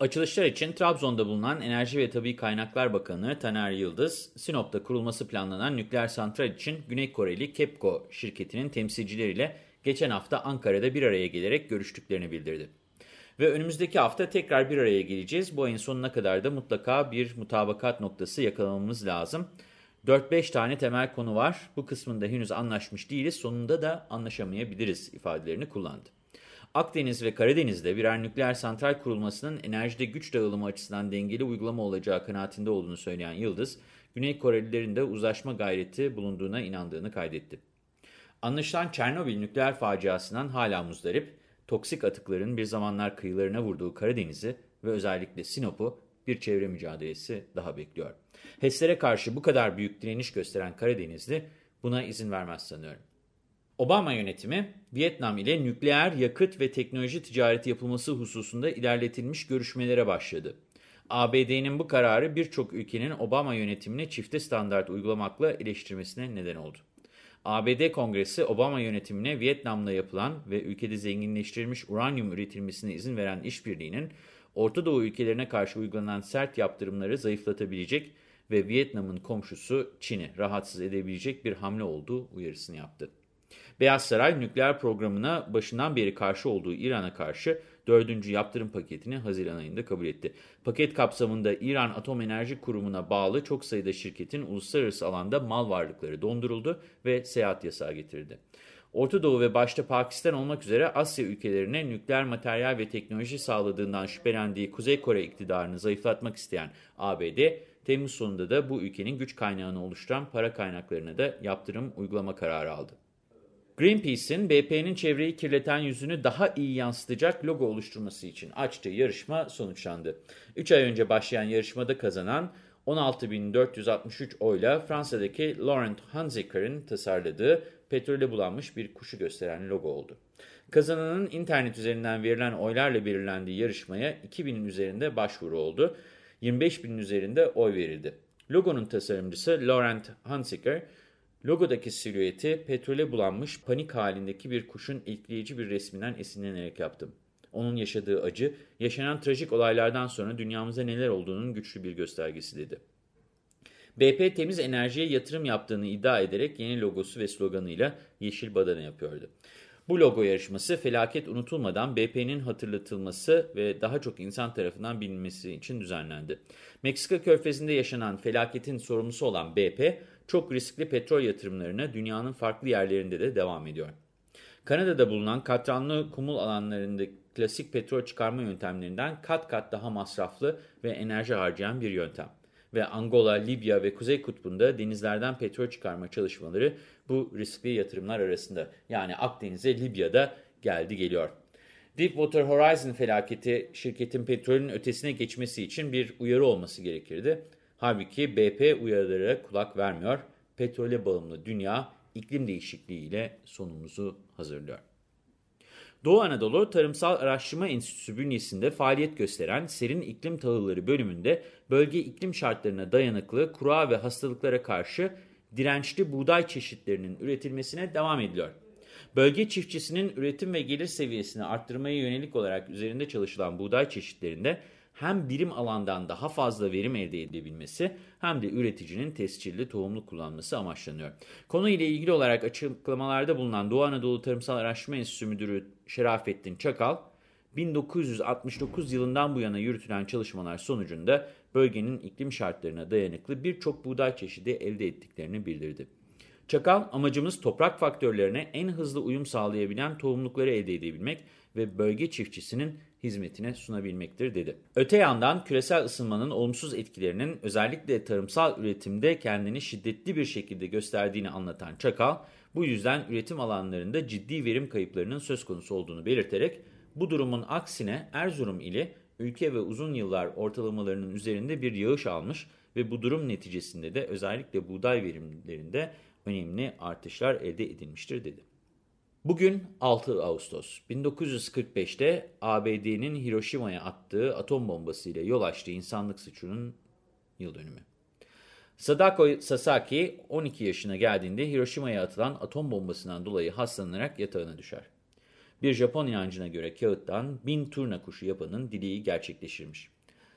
Açılışlar için Trabzon'da bulunan Enerji ve Tabi Kaynaklar Bakanı Taner Yıldız, Sinop'ta kurulması planlanan nükleer santral için Güney Koreli KEPCO şirketinin temsilcileriyle geçen hafta Ankara'da bir araya gelerek görüştüklerini bildirdi. Ve önümüzdeki hafta tekrar bir araya geleceğiz. Bu ayın sonuna kadar da mutlaka bir mutabakat noktası yakalamamız lazım. 4-5 tane temel konu var. Bu kısmında henüz anlaşmış değiliz. Sonunda da anlaşamayabiliriz ifadelerini kullandı. Akdeniz ve Karadeniz'de birer nükleer santral kurulmasının enerjide güç dağılımı açısından dengeli uygulama olacağı kanaatinde olduğunu söyleyen Yıldız, Güney Korelilerin de uzlaşma gayreti bulunduğuna inandığını kaydetti. Anlaşılan Çernobil nükleer faciasından hala muzdarip, toksik atıkların bir zamanlar kıyılarına vurduğu Karadeniz'i ve özellikle Sinop'u bir çevre mücadelesi daha bekliyor. HES'lere karşı bu kadar büyük direniş gösteren Karadenizli buna izin vermez sanıyorum. Obama yönetimi, Vietnam ile nükleer yakıt ve teknoloji ticareti yapılması hususunda ilerletilmiş görüşmelere başladı. ABD'nin bu kararı birçok ülkenin Obama yönetimini çifte standart uygulamakla eleştirmesine neden oldu. ABD Kongresi, Obama yönetimine Vietnam'da yapılan ve ülkede zenginleştirilmiş uranyum üretilmesine izin veren işbirliğinin, Orta Doğu ülkelerine karşı uygulanan sert yaptırımları zayıflatabilecek ve Vietnam'ın komşusu Çin'i rahatsız edebilecek bir hamle olduğu uyarısını yaptı. Beyaz Saray nükleer programına başından beri karşı olduğu İran'a karşı dördüncü yaptırım paketini Haziran ayında kabul etti. Paket kapsamında İran Atom Enerji Kurumu'na bağlı çok sayıda şirketin uluslararası alanda mal varlıkları donduruldu ve seyahat yasağı getirdi. Orta Doğu ve başta Pakistan olmak üzere Asya ülkelerine nükleer materyal ve teknoloji sağladığından şüphelendiği Kuzey Kore iktidarını zayıflatmak isteyen ABD, Temmuz sonunda da bu ülkenin güç kaynağını oluşturan para kaynaklarına da yaptırım uygulama kararı aldı. Greenpeace'in BP'nin çevreyi kirleten yüzünü daha iyi yansıtacak logo oluşturması için açtığı yarışma sonuçlandı. 3 ay önce başlayan yarışmada kazanan 16.463 oyla Fransa'daki Laurent Hanziker'in tasarladığı petrole bulanmış bir kuşu gösteren logo oldu. Kazananın internet üzerinden verilen oylarla belirlendiği yarışmaya 2000'in üzerinde başvuru oldu. 25.000'in üzerinde oy verildi. Logonun tasarımcısı Laurent Hanziker, Logodaki silüeti petrole bulanmış panik halindeki bir kuşun etkileyici bir resminden esinlenerek yaptım. Onun yaşadığı acı, yaşanan trajik olaylardan sonra dünyamıza neler olduğunun güçlü bir göstergesi dedi. BP temiz enerjiye yatırım yaptığını iddia ederek yeni logosu ve sloganıyla yeşil badana yapıyordu. Bu logo yarışması felaket unutulmadan BP'nin hatırlatılması ve daha çok insan tarafından bilinmesi için düzenlendi. Meksika körfezinde yaşanan felaketin sorumlusu olan BP, çok riskli petrol yatırımlarına dünyanın farklı yerlerinde de devam ediyor. Kanada'da bulunan katranlı kumul alanlarında klasik petrol çıkarma yöntemlerinden kat kat daha masraflı ve enerji harcayan bir yöntem. Ve Angola, Libya ve Kuzey Kutbu'nda denizlerden petrol çıkarma çalışmaları bu riskli yatırımlar arasında. Yani Akdeniz'e Libya'da geldi geliyor. Deepwater Horizon felaketi şirketin petrolün ötesine geçmesi için bir uyarı olması gerekirdi. Halbuki BP uyarılara kulak vermiyor. Petrole bağımlı dünya iklim değişikliğiyle sonumuzu hazırlıyor. Doğu Anadolu Tarımsal Araştırma Enstitüsü bünyesinde faaliyet gösteren Serin İklim Tahılları bölümünde bölge iklim şartlarına dayanıklı, kura ve hastalıklara karşı dirençli buğday çeşitlerinin üretilmesine devam ediliyor. Bölge çiftçisinin üretim ve gelir seviyesini arttırmaya yönelik olarak üzerinde çalışılan buğday çeşitlerinde hem birim alandan daha fazla verim elde edebilmesi hem de üreticinin tescilli tohumlu kullanması amaçlanıyor. Konuyla ilgili olarak açıklamalarda bulunan Doğu Anadolu Tarımsal Araştırma Enstitüsü Müdürü Şerafettin Çakal, 1969 yılından bu yana yürütülen çalışmalar sonucunda bölgenin iklim şartlarına dayanıklı birçok buğday çeşidi elde ettiklerini bildirdi. Çakal, amacımız toprak faktörlerine en hızlı uyum sağlayabilen tohumlukları elde edebilmek ve bölge çiftçisinin hizmetine sunabilmektir dedi. Öte yandan küresel ısınmanın olumsuz etkilerinin özellikle tarımsal üretimde kendini şiddetli bir şekilde gösterdiğini anlatan Çakal, bu yüzden üretim alanlarında ciddi verim kayıplarının söz konusu olduğunu belirterek, bu durumun aksine Erzurum ili ülke ve uzun yıllar ortalamalarının üzerinde bir yağış almış ve bu durum neticesinde de özellikle buğday verimlerinde önemli artışlar elde edilmiştir dedi. Bugün 6 Ağustos. 1945'te ABD'nin Hiroşima'ya attığı atom bombasıyla yol açtığı insanlık suçunun yıl dönümü. Sadako Sasaki 12 yaşına geldiğinde Hiroşima'ya atılan atom bombasından dolayı hastalanarak yatağına düşer. Bir Japon inancına göre kağıttan bin turna kuşu yapanın dileği gerçekleşirmiş.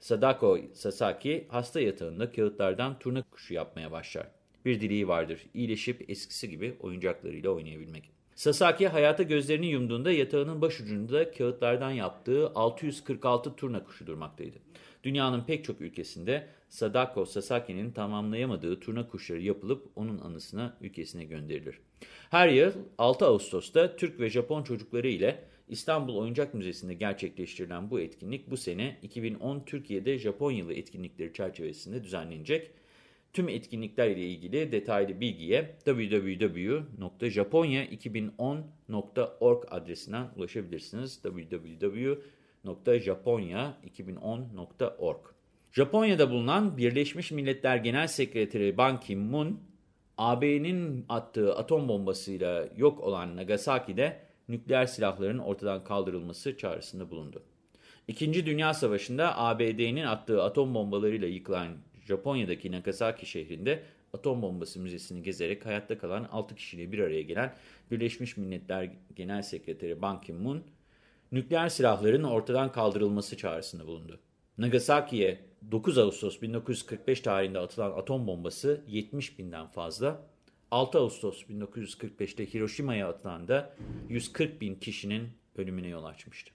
Sadako Sasaki hasta yatağında kağıtlardan turna kuşu yapmaya başlar. Bir dileği vardır, iyileşip eskisi gibi oyuncaklarıyla oynayabilmek. Sasaki hayata gözlerini yumduğunda yatağının başucunda kağıtlardan yaptığı 646 turna kuşu durmaktaydı. Dünyanın pek çok ülkesinde Sadako Sasaki'nin tamamlayamadığı turna kuşları yapılıp onun anısına ülkesine gönderilir. Her yıl 6 Ağustos'ta Türk ve Japon çocukları ile İstanbul Oyuncak Müzesi'nde gerçekleştirilen bu etkinlik bu sene 2010 Türkiye'de Japon Yılı etkinlikleri çerçevesinde düzenlenecek. Tüm etkinlikler ile ilgili detaylı bilgiye www.japonya2010.org adresinden ulaşabilirsiniz. www.japonya2010.org Japonya'da bulunan Birleşmiş Milletler Genel Sekreteri Ban Ki-moon, AB'nin attığı atom bombasıyla yok olan Nagasaki'de nükleer silahların ortadan kaldırılması çağrısında bulundu. İkinci Dünya Savaşı'nda ABD'nin attığı atom bombalarıyla yıkılan Japonya'daki Nagasaki şehrinde atom bombası müzesini gezerek hayatta kalan 6 kişiyle bir araya gelen Birleşmiş Milletler Genel Sekreteri Ban Ki-moon, nükleer silahların ortadan kaldırılması çağrısında bulundu. Nagasaki'ye 9 Ağustos 1945 tarihinde atılan atom bombası 70 binden fazla, 6 Ağustos 1945'te Hiroşima'ya atılan da 140 bin kişinin ölümüne yol açmıştı.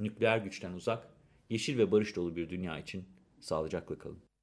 Nükleer güçten uzak, yeşil ve barış dolu bir dünya için sağlıcakla kalın.